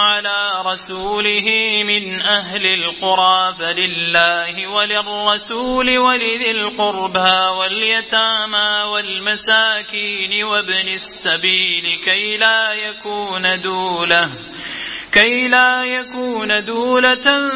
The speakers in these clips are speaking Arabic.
على رسوله من أهل القرى فلله وللرسول ولذي القربى واليتامى والمساكين وابن السبيل كي لا يكون دولة كي لا يكون دولة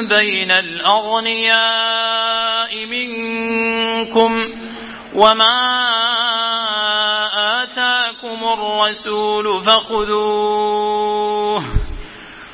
بين الأغنياء منكم وما آتاكم الرسول فخذوه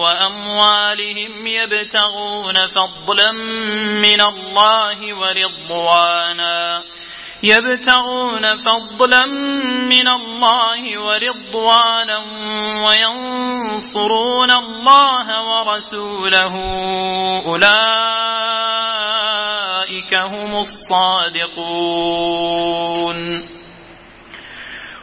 وأموالهم يبتغون فضلا من الله ورضوانا. يبتغون فضلا من الله ورضوانا وينصرون الله ورسوله. أولئك هم الصادقون.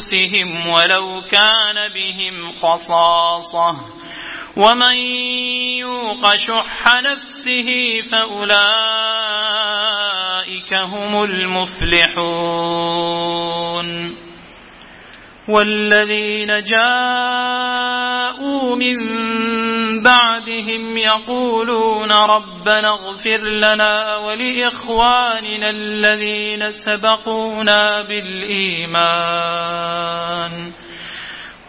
أنفسهم ولو كان بهم خصاصة. ومن يوق شح نفسه فأولئك هم المفلحون. والذين جاءوا جاءوا من بعدهم يقولون ربنا اغفر لنا ولإخواننا الذين سبقونا بالإيمان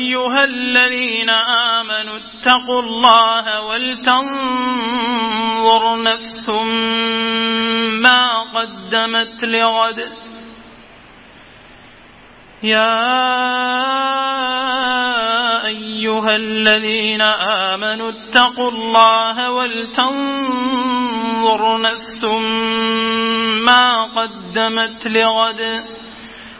أيها الذين آمنوا اتقوا الله ولتنظر نفس ما قدمت لغد. يا أيها الذين آمنوا اتقوا الله ولتنظر نفس ما قدمت لغد.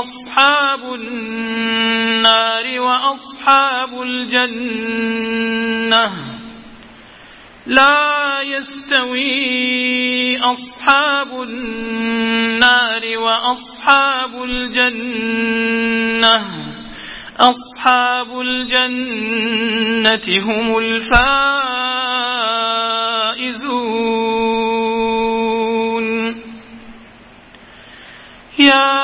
أصحاب النار وأصحاب الجنة. لا يستوي أصحاب النار وأصحاب الجنة. أصحاب الجنة هم الفائزون. يا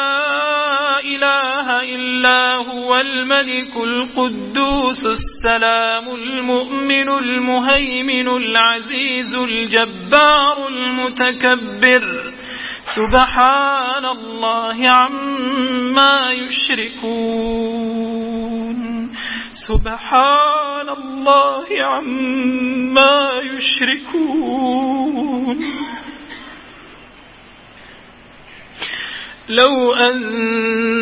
الملك القدوس السلام المؤمن المهيمن العزيز الجبار المتكبر. سبحان الله عما يشركون. سبحان الله عما يشركون. لو أنزلنا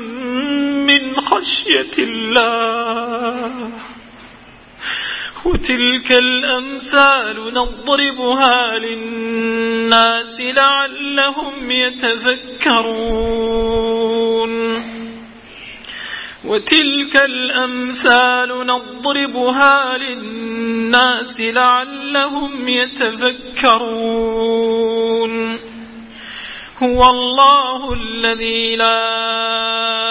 من خشية الله. وتلك الأمثال نضربها للناس لعلهم يتفكرون وتلك الأمثال نضربها للناس لعلهم يتفكرون هو الله الذي لا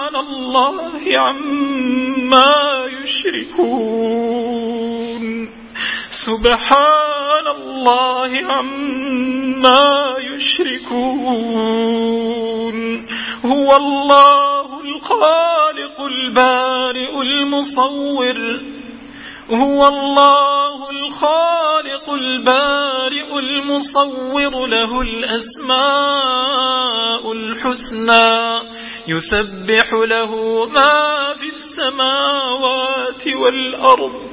سبحان الله عما يشركون. سبحان الله عما يشركون. هو الله الخالق البارئ المصور. هو الله الخالق البارئ المصور. له الأسماء الحسنى. يسبح له ما في السماوات والأرض.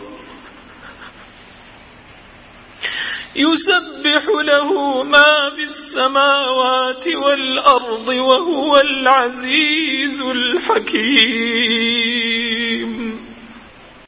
يسبح له ما في السماوات والأرض وهو العزيز الحكيم.